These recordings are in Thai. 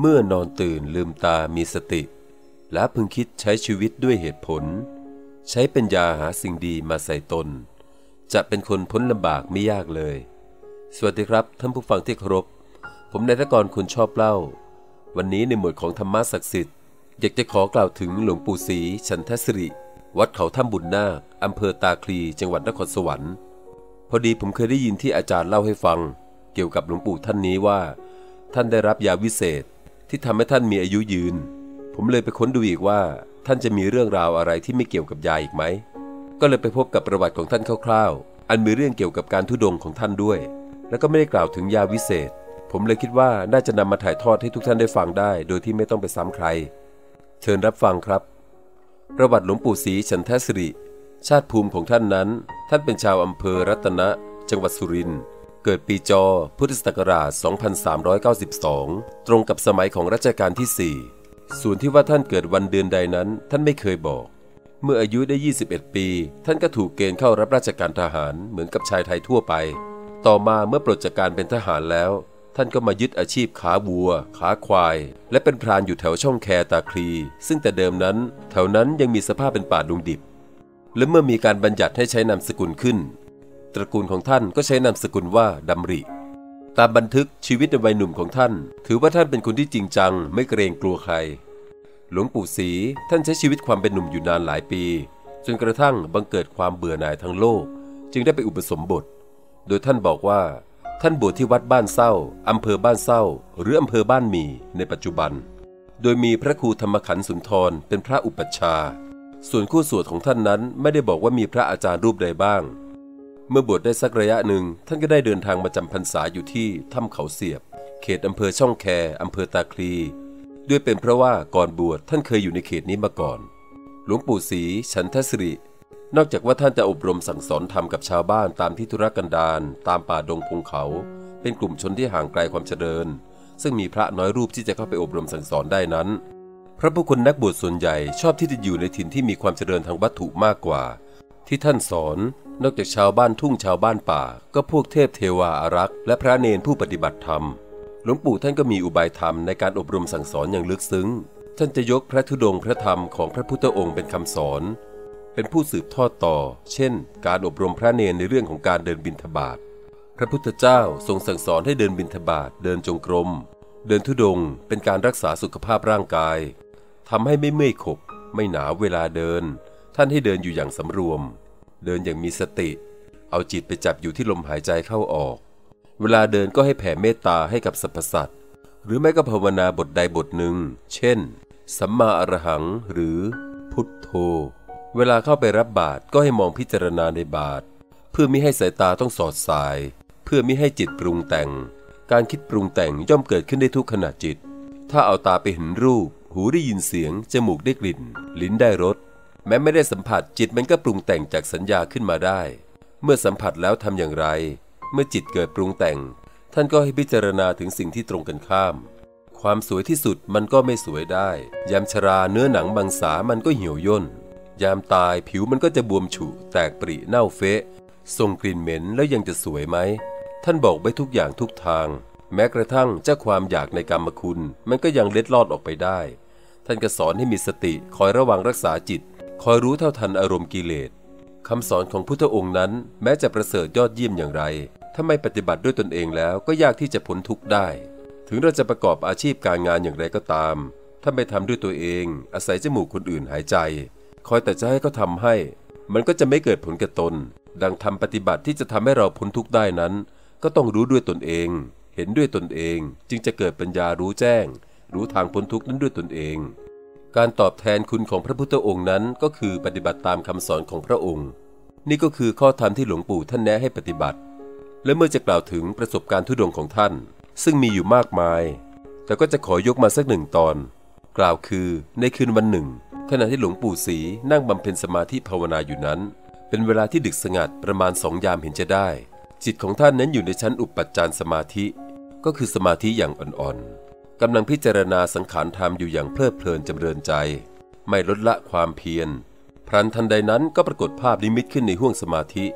เมื่อนอนตื่นลืมตามีสติ และพึงคิดใช้ชีวิตด้วยเหตุผล ใช้ปัญญาหาสิ่งดีมาใส่ตน จะเป็นคนพ้นลำบากไม่ยากเลย สวัสดีครับท่านผู้ฟังที่เคารพ ผมนายทกรคุณชอบเล่า วันนี้ในหมวดของธรรมะศักดิ์สิทธิ์ อยากจะขอกล่าวถึงหลวงปู่ศรีฉันทสิริ วัดเขาถ้ำบุญนาคอำเภอตาคลีจังหวัดนครสวรรค์ พอดีผมเคยได้ยินที่อาจารย์เล่าให้ฟัง เกี่ยวกับหลวงปู่ท่านนี้ว่า ท่านได้รับยาวิเศษ ที่ทำให้ท่านมีอายุยืน ผมเลยไปค้นดูอีกว่า ท่านจะมีเรื่องราวอะไรที่ไม่เกี่ยวกับยาอีกไหม ก็เลยไปพบกับประวัติของท่านคร่าวๆ อันมีเรื่องเกี่ยวกับการทุดงของท่านด้วย แล้วก็ไม่ได้กล่าวถึงยาวิเศษ ผมเลยคิดว่าน่าจะนำมาถ่ายทอดให้ทุกท่านได้ฟังได้ โดยที่ไม่ต้องไปซ้ำใคร เชิญรับฟังครับ ประวัติหลวงปู่ศรีฉันทสิริ ชาติภูมิของท่านนั้น ท่านเป็นชาวอำเภอรัตนะ จังหวัดสุรินทร์ เกิดปีจอ พุทธศักราช 2392 ตรงกับสมัยของรัชกาลที่ 4 ส่วนที่ว่าท่านเกิดวันเดือนใดนั้น ท่านไม่เคยบอก เมื่ออายุได้ 21 ปี ท่านก็ถูกเกณฑ์เข้ารับราชการทหารเหมือนกับชายไทยทั่วไป ต่อมาเมื่อปลดจากการเป็นทหารแล้ว ท่านก็มายึดอาชีพขาวัว ขาควาย และเป็นพรานอยู่แถวช่องแคตาคลี ซึ่งแต่เดิมนั้น แถวนั้นยังมีสภาพเป็นป่าดงดิบ และเมื่อมีการบัญญัติให้ใช้นามสกุลขึ้น ตระกูลของท่านก็ใช้นามสกุลว่าดำริ ตามบันทึกชีวิตในวัยหนุ่มของท่าน ถือว่าท่านเป็นคนที่จริงจัง ไม่เกรงกลัวใคร หลวงปู่ศรีท่านใช้ชีวิตความเป็นหนุ่มอยู่นานหลายปี จนกระทั่งบังเกิดความเบื่อหน่ายทั้งโลก จึงได้ไปอุปสมบท โดยท่านบอกว่า ท่านบวชที่วัดบ้านเศร้าอำเภอบ้านเศร้า หรืออำเภอบ้านหมีในปัจจุบัน โดยมีพระครูธรรมขันธ์สุนทรเป็นพระอุปัชฌาย์ส่วนคู่สวดของท่านนั้นไม่ได้บอกว่ามีพระอาจารย์รูปใดบ้าง เมื่อบวชได้สักระยะหนึ่ง ท่านก็ได้เดินทางมาจำพรรษาอยู่ที่ถ้ำเขาเสียบ เขตอำเภอช่องแคอำเภอตาคลี ด้วยเป็นเพราะว่าก่อนบวชท่านเคยอยู่ในเขตนี้มาก่อน หลวงปู่ศรีฉันทสิริ นอกจากว่าท่านจะอบรมสั่งสอนธรรมกับชาวบ้านตามที่ธุรกันดารตามป่าดงพงเขา เป็นกลุ่มชนที่ห่างไกลความเจริญ ซึ่งมีพระน้อยรูปที่จะเข้าไปอบรมสั่งสอนได้นั้น พระผู้คนนักบวชส่วนใหญ่ชอบที่จะอยู่ในถิ่นที่มีความเจริญทางวัตถุมากกว่า ที่ท่านสอน นอกจากชาวบ้านทุ่งชาวบ้านป่า ก็พวกเทพเทวาอารักษ์และพระเนนผู้ปฏิบัติธรรม หลวงปู่ท่านก็มีอุบายธรรมในการอบรมสั่งสอนอย่างลึกซึ้ง ท่านจะยกพระธุดงค์พระธรรมของพระพุทธองค์เป็นคำสอน เป็นผู้สืบทอดต่อ เช่น การอบรมพระเนนในเรื่องของการเดินบิณฑบาตพระพุทธเจ้าทรงสั่งสอนให้เดินบิณฑบาตเดินจงกรม เดินธุดงค์เป็นการรักษาสุขภาพร่างกายทำให้ไม่เมื่อยขบ ไม่หนาวเวลาเดิน ท่านให้เดินอยู่อย่างสำรวม เดินอย่างมีสติ เอาจิตไปจับอยู่ที่ลมหายใจเข้าออก เวลาเดินก็ให้แผ่เมตตาให้กับสรรพสัตว์ หรือไม่ก็ภาวนาบทใดบทหนึ่ง เช่น สัมมาอรหังหรือ พุทโธ เวลาเข้าไปรับบาตรก็ให้มองพิจารณาในบาตรเพื่อมิให้สายตาต้องสอดสาย เพื่อมิให้จิตปรุงแต่ง การคิดปรุงแต่งย่อมเกิดขึ้นได้ทุกขณะจิต ถ้าเอาตาไปเห็นรูป หูได้ยินเสียง จมูกได้กลิ่น ลิ้นได้รส แม้ไม่ได้สัมผัสจิตมันก็ปรุงแต่งจากสัญญาขึ้นมาได้ เมื่อสัมผัสแล้วทำอย่างไร เมื่อจิตเกิดปรุงแต่ง ท่านก็ให้พิจารณาถึงสิ่งที่ตรงกันข้าม ความสวยที่สุดมันก็ไม่สวยได้ ยามชราเนื้อหนังบางสามันก็เหี่ยวย่น ยามตายผิวมันก็จะบวมฉุ แตกปริเน่าเฟะส่งกลิ่นเหม็นแล้วยังจะสวยไหม ท่านบอกไว้ทุกอย่างทุกทาง แม้กระทั่งเจ้าความอยากในกรรมคุณ มันก็ยังเล็ดลอดออกไปได้ ท่านก็สอนให้มีสติคอยระวังรักษาจิต คอยรู้เท่าทันอารมณ์กิเลสคำสอนของพุทธองค์นั้นแม้จะประเสริฐยอดเยี่ยมอย่างไร ถ้าไม่ปฏิบัติด้วยตนเองแล้วก็ยากที่จะพ้นทุกข์ได้ ถึงเราจะประกอบอาชีพการงานอย่างไรก็ตาม ถ้าไม่ทำด้วยตัวเอง อาศัยจมูกคนอื่นหายใจ คอยแต่จะให้เขาทำให้ มันก็จะไม่เกิดผลแก่ตน ดังทำปฏิบัติที่จะทำให้เราพ้นทุกข์ได้นั้น ก็ต้องรู้ด้วยตนเอง เห็นด้วยตนเอง จึงจะเกิดปัญญารู้แจ้ง รู้ทางพ้นทุกข์นั้นด้วยตนเอง การตอบแทนคุณของพระพุทธองค์นั้นก็คือปฏิบัติตามคำสอนของพระองค์ นี่ก็คือข้อธรรมที่หลวงปู่ท่านแนะให้ปฏิบัติ และเมื่อจะกล่าวถึงประสบการณ์ทุดงของท่าน ซึ่งมีอยู่มากมาย แต่ก็จะขอยกมาสักหนึ่งตอน กล่าวคือในคืนวันหนึ่ง ขณะที่หลวงปู่ศรีนั่งบำเพ็ญสมาธิภาวนาอยู่นั้น เป็นเวลาที่ดึกสงัดประมาณสองยามเห็นจะได้ จิตของท่านนั้นอยู่ในชั้นอุปัจจารสมาธิ ก็คือสมาธิอย่างอ่อนๆ กำลังพิจารณาสังขารธรรมอยู่อย่างเพลิดเพลินจำเริญใจ ไม่ลดละความเพียร พรันทันใดนั้นก็ปรากฏภาพนิมิตขึ้นในห้วงสมาธิ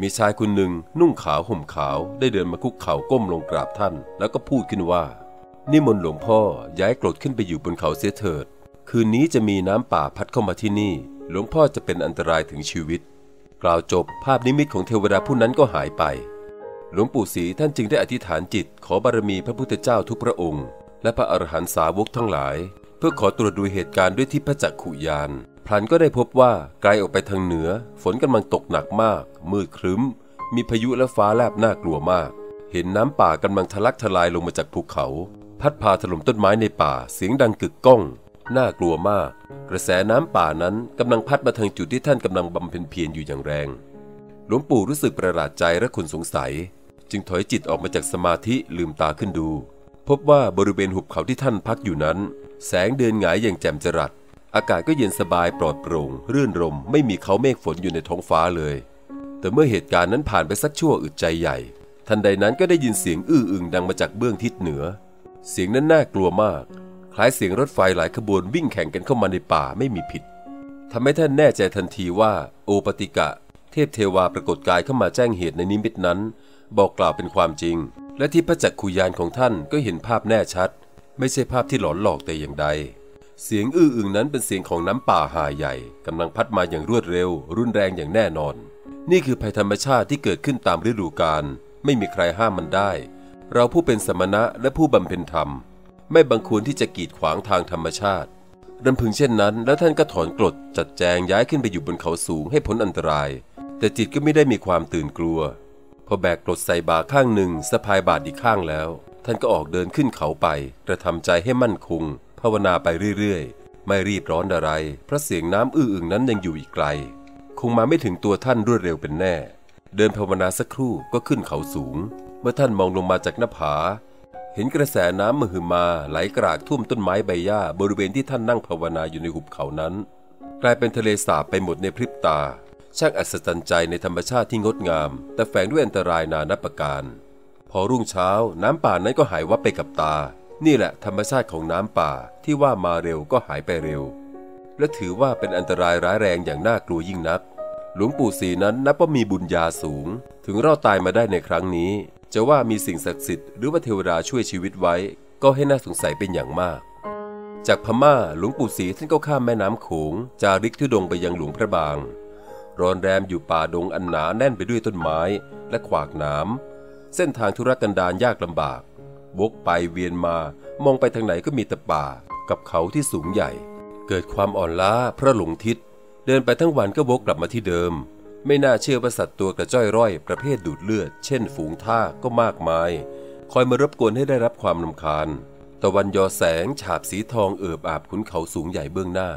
มีชายคนหนึ่งนุ่งขาวห่มขาวได้เดินมาคุกเข่าก้มลงกราบท่าน แล้วก็พูดขึ้นว่า นิมนต์หลวงพ่อย้ายกรดขึ้นไปอยู่บนเขาเสียเถิด คืนนี้จะมีน้ำป่าพัดเข้ามาที่นี่ หลวงพ่อจะเป็นอันตรายถึงชีวิต กล่าวจบภาพนิมิตของเทวดาผู้นั้นก็หายไป หลวงปู่ศรีท่านจึงได้อธิษฐานจิต ขอบารมีพระพุทธเจ้าทุกพระองค์ และพระอรหันตสาวกทั้งหลาย เพื่อขอตรวจดูเหตุการณ์ด้วยทิพจักขุยานพลันก็ได้พบว่าไกลออกไปทางเหนือ ฝนกำลังตกหนักมาก มืดครึ้ม มีพายุและฟ้าแลบน่ากลัวมาก เห็นน้ำป่ากำลังทะลักทลายลงมาจากภูเขา พัดพาถล่มต้นไม้ในป่าเสียงดังกึกก้องน่ากลัวมาก กระแสน้ำป่านั้นกำลังพัดมาทางจุดที่ท่านกำลังบำเพ็ญเพียรอยู่อย่างแรง หลวงปู่รู้สึกประหลาดใจและขุนสงสัย จึงถอยจิตออกมาจากสมาธิลืมตาขึ้นดู พบว่าบริเวณหุบเขาที่ท่านพักอยู่นั้น แสงเดือนหงายอย่างแจ่มจรัส อากาศก็เย็นสบายปลอดโปร่ง รื่นรมไม่มีเขาเมฆฝนอยู่ในท้องฟ้าเลย แต่เมื่อเหตุการณ์นั้นผ่านไปสักชั่วอึดใจใหญ่ ทันใดนั้นก็ได้ยินเสียงอื้ออึงดังมาจากเบื้องทิศเหนือ เสียงนั้นน่ากลัวมาก คล้ายเสียงรถไฟหลายขบวนวิ่งแข่งกันเข้ามาในป่าไม่มีผิดทำให้ท่านแน่ใจทันทีว่า โอปติกะ เทพเทวาปรากฏกายเข้ามาแจ้งเหตุในนิมิตนั้น บอกกล่าวเป็นความจริง และที่พระจักขุยานของท่านก็เห็นภาพแน่ชัด ไม่ใช่ภาพที่หลอนหลอกแต่อย่างใด เสียงอื้ออึงนั้นเป็นเสียงของน้ำป่าหาใหญ่กำลังพัดมาอย่างรวดเร็ว รุนแรงอย่างแน่นอน นี่คือภัยธรรมชาติที่เกิดขึ้นตามฤดูกาลไม่มีใครห้ามมันได้ เราผู้เป็นสมณะและผู้บำเพ็ญธรรม ไม่บังควรที่จะกีดขวางทางธรรมชาติรำพึงเช่นนั้น แล้วท่านก็ถอนกรดจัดแจงย้ายขึ้นไปอยู่บนเขาสูงให้พ้นอันตราย แต่จิตก็ไม่ได้มีความตื่นกลัว พอแบกกรดใส่บาข้างหนึ่งสะพายบาทอีกข้างแล้ว ท่านก็ออกเดินขึ้นเขาไป กระทำใจให้มั่นคง ภาวนาไปเรื่อยๆ ไม่รีบร้อนอะไร เพราะเสียงน้ำอื้ออึงนั้นยังอยู่อีกไกล คงมาไม่ถึงตัวท่านรวดเร็วเป็นแน่ เดินภาวนาสักครู่ก็ขึ้นเขาสูง เมื่อท่านมองลงมาจากหน้าผา เห็นกระแสน้ำมหึมาไหลกรากท่วมต้นไม้ใบหญ้าบริเวณที่ท่านนั่งภาวนาอยู่ในหุบเขานั้น กลายเป็นทะเลสาบไปหมดในพริบตา ช่างอัศจรรย์ใจในธรรมชาติที่งดงาม แต่แฝงด้วยอันตรายนานับประการ พอรุ่งเช้าน้ำป่านั้นก็หายวับไปกับตา นี่แหละธรรมชาติของน้ำป่าที่ว่ามาเร็วก็หายไปเร็ว และถือว่าเป็นอันตรายร้ายแรงอย่างน่ากลัวยิ่งนัก หลวงปู่ศรีนั้นนับว่ามีบุญญาสูง ถึงรอดตายมาได้ในครั้งนี้ จะว่ามีสิ่งศักดิ์สิทธิ์หรือว่าเทวดาช่วยชีวิตไว้ ก็ให้น่าสงสัยเป็นอย่างมากจากพม่าหลวงปู่ศรีท่านก็ข้ามแม่น้ำโขงจาริกทุดงไปยังหลวงพระบาง รอนแรมอยู่ป่าดงอันหนาแน่นไปด้วยต้นไม้และขวากหน้ำเส้นทางธุรกันดารยากลำบากวกไปเวียนมามองไปทางไหนก็มีแต่ป่ากับเขาที่สูงใหญ่ เกิดความอ่อนล้าเพราะหลงทิศ เดินไปทั้งวันก็วกกลับมาที่เดิม ไม่น่าเชื่อว่าสัตว์ตัวกระจ้อยร่อยประเภทดูดเลือด เช่น ฝูงท่ากก็มากมาย คอยมารบกวนให้ได้รับความลำคาญตะวันยอแสงฉาบสีทองเอิบอาบขุนเขาสูงใหญ่เบื้องหน้า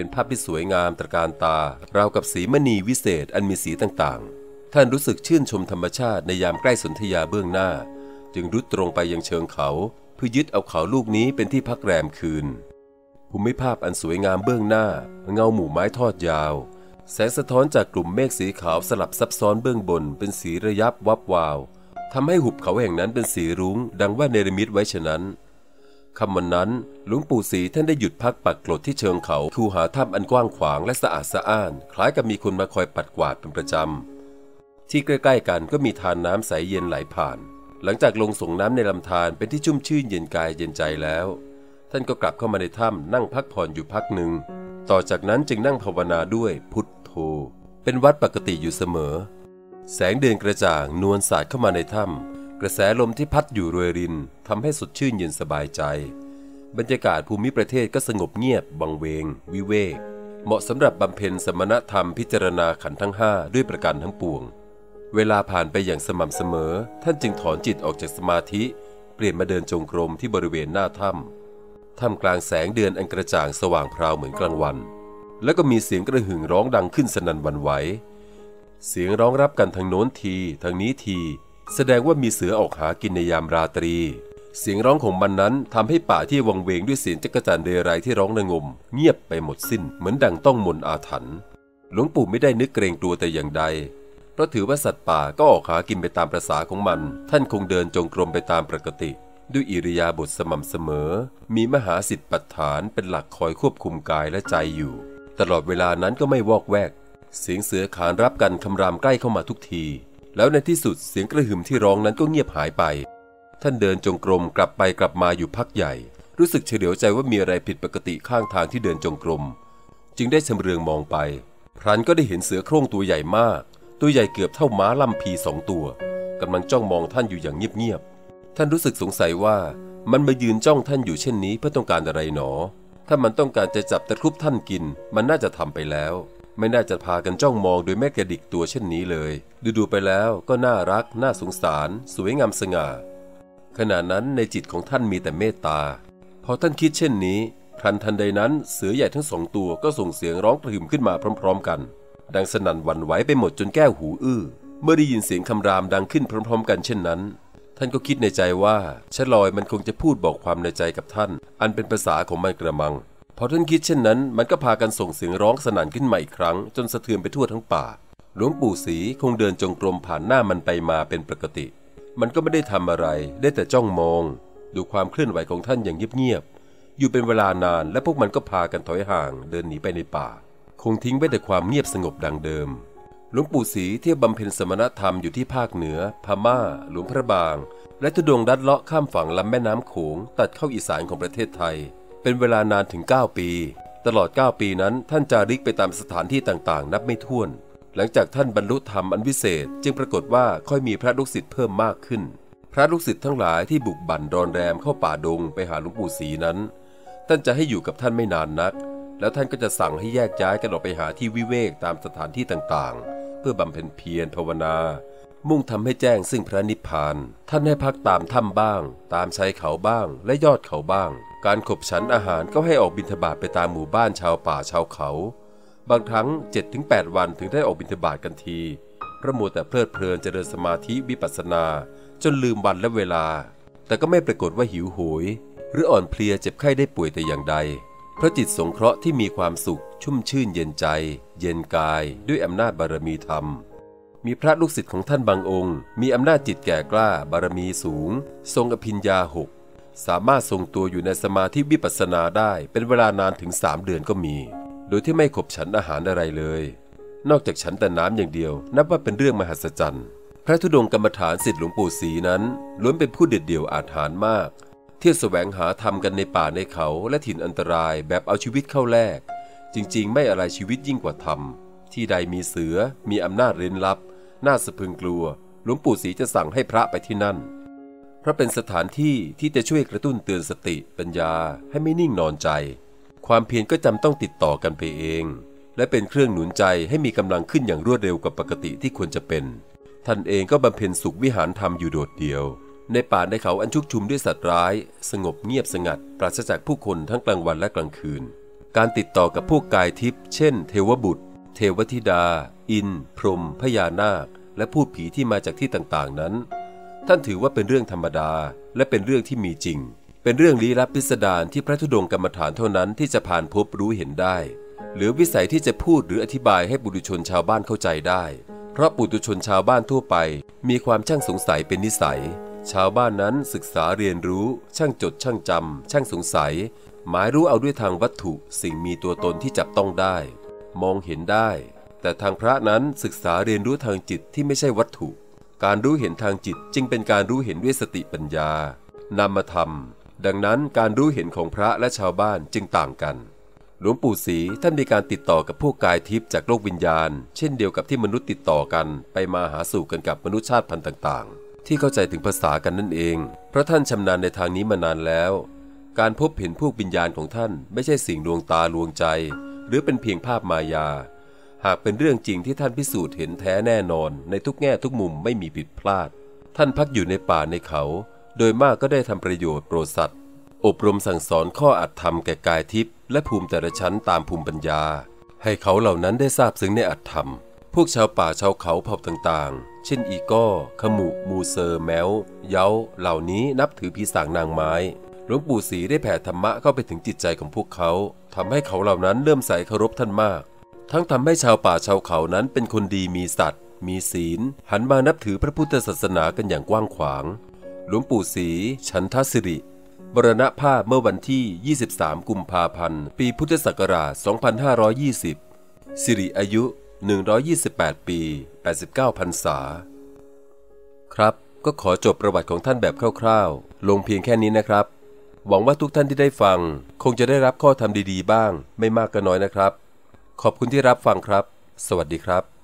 เป็นภาพที่สวยงามตระการตา ราวกับสีมณีวิเศษอันมีสีต่างๆ ท่านรู้สึกชื่นชมธรรมชาติในยามใกล้สนธยาเบื้องหน้า จึงรุดตรงไปยังเชิงเขา เพื่อยึดเอาเขาลูกนี้เป็นที่พักแรมคืน ภูมิภาพอันสวยงามเบื้องหน้า เงาหมู่ไม้ทอดยาว แสงสะท้อนจากกลุ่มเมฆสีขาวสลับซับซ้อนเบื้องบน เป็นสีระยับวับวาวทำให้หุบเขาแห่งนั้นเป็นสีรุง้ง ดังว่าเนรมิตไว้ฉะนั้น คำวันนั้นหลวงปู่ศรีท่านได้หยุดพักปักกรดที่เชิงเขาคูหาถ้ำอันกว้างขวางและสะอาดสะอ้าน คล้ายกับมีคนมาคอยปัดกวาดเป็นประจำ ที่ใกล้ๆกันก็มีทานน้ำใสเย็นไหลผ่าน หลังจากลงส่งน้ำในลำธารเป็นที่ชุ่มชื่นเย็นกายเย็นใจแล้ว ท่านก็กลับเข้ามาในถ้ำนั่งพักผ่อนอยู่พักหนึ่ง ต่อจากนั้นจึงนั่งภาวนาด้วยพุทโธ เป็นวัดปกติอยู่เสมอ แสงเดือนกระจ่างนวลสาดเข้ามาในถ้ำ กระแสลมที่พัดอยู่รวยรินทำให้สดชื่นเย็นสบายใจ บรรยากาศภูมิประเทศก็สงบเงียบ บังเวง วิเวก เหมาะสำหรับบำเพ็ญสมณธรรมพิจารณาขันทั้งห้าด้วยประการทั้งปวง เวลาผ่านไปอย่างสม่ำเสมอ ท่านจึงถอนจิตออกจากสมาธิ เปลี่ยนมาเดินจงกรมที่บริเวณหน้าถ้ำท่ามกลางแสงเดือนอันกระจ่างสว่างพราวเหมือนกลางวัน แล้วก็มีเสียงกระหึ่งร้องดังขึ้นสนั่นวันไหว เสียงร้องรับกันทางโน้นทีทางนี้ที แสดงว่ามีเสือออกหากินในยามราตรี เสียงร้องของมันนั้นทำให้ป่าที่วังเวงด้วยเสียงจักรจันเรไรที่ร้องระงม เงียบไปหมดสิ้นเหมือนดังต้องมนต์อาถรรพ์หลวงปู่ไม่ได้นึกเกรงกลัวแต่อย่างใด เพราะถือว่าสัตว์ป่าก็ออกหากินไปตามประษาของมัน ท่านคงเดินจงกรมไปตามปกติ ด้วยอิริยาบถสม่ำเสมอ มีมหาสิทธิปัฏฐานเป็นหลักคอยควบคุมกายและใจอยู่ ตลอดเวลานั้นก็ไม่วอกแวก เสียงเสือขานรับกันคำรามใกล้เข้ามาทุกที แล้วในที่สุดเสียงกระหึ่มที่ร้องนั้นก็เงียบหายไป ท่านเดินจงกรมกลับไปกลับมาอยู่พักใหญ่ รู้สึกเฉลียวใจว่ามีอะไรผิดปกติข้างทางที่เดินจงกรม จึงได้ชำเรืองมองไป พรันก็ได้เห็นเสือโคร่งตัวใหญ่มาก ตัวใหญ่เกือบเท่าม้าล่ำพีสองตัวกำลังจ้องมองท่านอยู่อย่างเงียบๆ ท่านรู้สึกสงสัยว่ามันมายืนจ้องท่านอยู่เช่นนี้เพื่อต้องการอะไรหนอ ถ้ามันต้องการจะจับตะครุบท่านกิน มันน่าจะทำไปแล้ว ไม่น่าจะพากันจ้องมองโดยแม่กระดิกตัวเช่นนี้เลย ดูๆไปแล้วก็น่ารัก น่าสงสาร สวยงามสง่า ขณะนั้นในจิตของท่านมีแต่เมตตา พอท่านคิดเช่นนี้พลันทันใดนั้นเสือใหญ่ทั้งสองตัวก็ส่งเสียงร้องกระหึ่มขึ้นมาพร้อม ๆ กัน ดังสนั่นหวั่นไหวไปหมดจนแก้วหูอื้อ เมื่อได้ยินเสียงคำรามดังขึ้นพร้อม ๆ กันเช่นนั้น ท่านก็คิดในใจว่าชะลอยมันคงจะพูดบอกความในใจกับท่าน อันเป็นภาษาของมันกระมัง พอท่านคิดเช่นนั้น มันก็พากันส่งเสียงร้องสนั่นขึ้นมาอีกครั้ง จนสะเทือนไปทั่วทั้งป่า หลวงปู่ศรีคงเดินจงกรมผ่านหน้ามันไปมาเป็นปกติ มันก็ไม่ได้ทำอะไร ได้แต่จ้องมอง ดูความเคลื่อนไหวของท่านอย่างเงียบๆ อยู่เป็นเวลานานและพวกมันก็พากันถอยห่างเดินหนีไปในป่า คงทิ้งไว้แต่ความเงียบสงบดังเดิม หลวงปู่ศรีเที่ยวบำเพ็ญสมณธรรมอยู่ที่ภาคเหนือ พม่า หลวงพระบาง และทุดงดัดเลาะข้ามฝั่งลำแม่น้ำโขงตัดเข้าอีสานของประเทศไทย เป็นเวลานานถึง 9 ปี ตลอด 9 ปีนั้นท่านจาริกไปตามสถานที่ต่างๆ นับไม่ถ้วน หลังจากท่านบรรลุธรรมอันวิเศษ จึงปรากฏว่าค่อยมีพระลูกศิษย์เพิ่มมากขึ้น พระลูกศิษย์ทั้งหลายที่บุกบั่นรอนแรมเข้าป่าดงไปหาหลวงปู่ศรีนั้น ท่านจะให้อยู่กับท่านไม่นานนัก แล้วท่านก็จะสั่งให้แยกย้ายกันออกไปหาที่วิเวกตามสถานที่ต่างๆ เพื่อบำเพ็ญเพียรภาวนามุ่งทำให้แจ้งซึ่งพระนิพพาน ท่านให้พักตามถ้ำบ้าง ตามชายเขาบ้าง และยอดเขาบ้าง การขบฉันอาหารก็ให้ออกบิณฑบาตไปตามหมู่บ้านชาวป่าชาวเขา บางครั้ง 7-8 วันถึงได้ออกบิณฑบาตกันทีพระมัวแต่เพลิดเพลินเจริญสมาธิวิปัสสนา จนลืมวันและเวลา แต่ก็ไม่ปรากฏว่าหิวโหย หรืออ่อนเพลียเจ็บไข้ได้ป่วยแต่อย่างใด เพราะจิตสงเคราะห์ที่มีความสุข ชุ่มชื่นเย็นใจ เย็นกาย ด้วยอำนาจบารมีธรรม มีพระลูกศิษย์ของท่านบางองค์ มีอำนาจจิตแก่กล้าบารมีสูง ทรงอภิญญาหก สามารถทรงตัวอยู่ในสมาธิวิปัสสนาได้เป็นเวลานานถึงสามเดือนก็มี โดยที่ไม่ขบฉันอาหารอะไรเลย นอกจากฉันแต่น้ำอย่างเดียว นับว่าเป็นเรื่องมหัศจรรย์ พระธุดงค์กรรมฐานสิทธิหลวงปู่ศรีนั้นล้วนเป็นผู้เด็ดเดี่ยวอาถรรพ์มาก เที่ยวแสวงหาธรรมกันในป่าในเขาและถิ่นอันตรายแบบเอาชีวิตเข้าแลกจริง ๆ ไม่อะไรชีวิตยิ่งกว่าธรรม ที่ใดมีเสือ มีอำนาจเร้นลับ น่าสะพึงกลัว หลวงปู่ศรีจะสั่งให้พระไปที่นั่น ราะเป็นสถานที่ที่จะช่วยกระตุ้นเตือนสติปัญญาให้ไม่นิ่งนอนใจ ความเพียรก็จำต้องติดต่อกันไปเอง และเป็นเครื่องหนุนใจให้มีกำลังขึ้นอย่างรวดเร็วกว่าปกติที่ควรจะเป็น ท่านเองก็บำเพ็ญสุขวิหารธรรมอยู่โดดเดียว ในป่าในเขาอันชุกชุมด้วยสัตว์ร้าย สงบเงียบสงัด ปราศจากผู้คนทั้งกลางวันและกลางคืน การติดต่อกับพวกกายทิพย์เช่น เทวบุตร เทวธิดา อิน พรหมพญานาค และพูดผีที่มาจากที่ต่างๆนั้น ท่านถือว่าเป็นเรื่องธรรมดาและเป็นเรื่องที่มีจริง เป็นเรื่องลี้ลับพิสดารที่พระธุดงค์กรรมฐานเท่านั้นที่จะผ่านพบรู้เห็นได้ หรือวิสัยที่จะพูดหรืออธิบายให้บุรุชนชาวบ้านเข้าใจได้ เพราะปุถุชนชาวบ้านทั่วไป มีความช่างสงสัยเป็นนิสัย ชาวบ้านนั้นศึกษาเรียนรู้ ช่างจดช่างจำช่างสงสัย หมายรู้เอาด้วยทางวัตถุสิ่งมีตัวตนที่จับต้องได้ มองเห็นได้ แต่ทางพระนั้นศึกษาเรียนรู้ทางจิตที่ไม่ใช่วัตถุ การรู้เห็นทางจิตจึงเป็นการรู้เห็นด้วยสติปัญญานามธรรม ดังนั้นการรู้เห็นของพระและชาวบ้านจึงต่างกัน หลวงปู่ศรีท่านมีการติดต่อกับพวกกายทิพย์จากโลกวิญญาณ เช่นเดียวกับที่มนุษย์ติดต่อกันไปมาหาสู่กันกับมนุษยชาติพันธุ์ต่าง ๆ ที่เข้าใจถึงภาษากันนั่นเอง เพราะท่านชำนาญในทางนี้มานานแล้ว การพบเห็นพวกวิญญาณของท่านไม่ใช่สิ่งลวงตาลวงใจ หรือเป็นเพียงภาพมายา หากเป็นเรื่องจริงที่ท่านพิสูจน์เห็นแท้แน่นอน ในทุกแง่ทุกมุมไม่มีผิดพลาด ท่านพักอยู่ในป่าในเขา โดยมากก็ได้ทำประโยชน์โปรดสัตว์ อบรมสั่งสอนข้ออรรถธรรมแก่กายทิพย์และภูมิแต่ละชั้นตามภูมิปัญญา ให้เขาเหล่านั้นได้ซาบซึ้งในอรรถธรรม พวกชาวป่าชาวเขาเผ่าต่างๆ เช่นอีก้อ ขมุมูเซอร์ แม้วเย้า เหล่านี้นับถือผีสางนางไม้หลวงปู่ศรีได้แผ่ธรรมะเข้าไปถึงจิตใจของพวกเขาทำให้เขาเหล่านั้นเริ่มใส่เคารพท่านมาก ทั้งทำให้ชาวป่าชาวเขานั้นเป็นคนดีมีสัตว์ มีศีล หันมานับถือพระพุทธศาสนากันอย่างกว้างขวาง หลวงปู่ศรีฉันทศิริมรณภาพเมื่อวันที่ 23 กุมภาพันธ์ ปีพุทธศักราช 2520 สิริอายุ 128 ปี 89 พรรษา ครับ ก็ขอจบประวัติของท่านแบบคร่าวๆ ลงเพียงแค่นี้นะครับ หวังว่าทุกท่านที่ได้ฟัง คงจะได้รับข้อธรรมดีๆ บ้าง ไม่มากก็น้อยนะครับ ขอบคุณที่รับฟังครับ สวัสดีครับ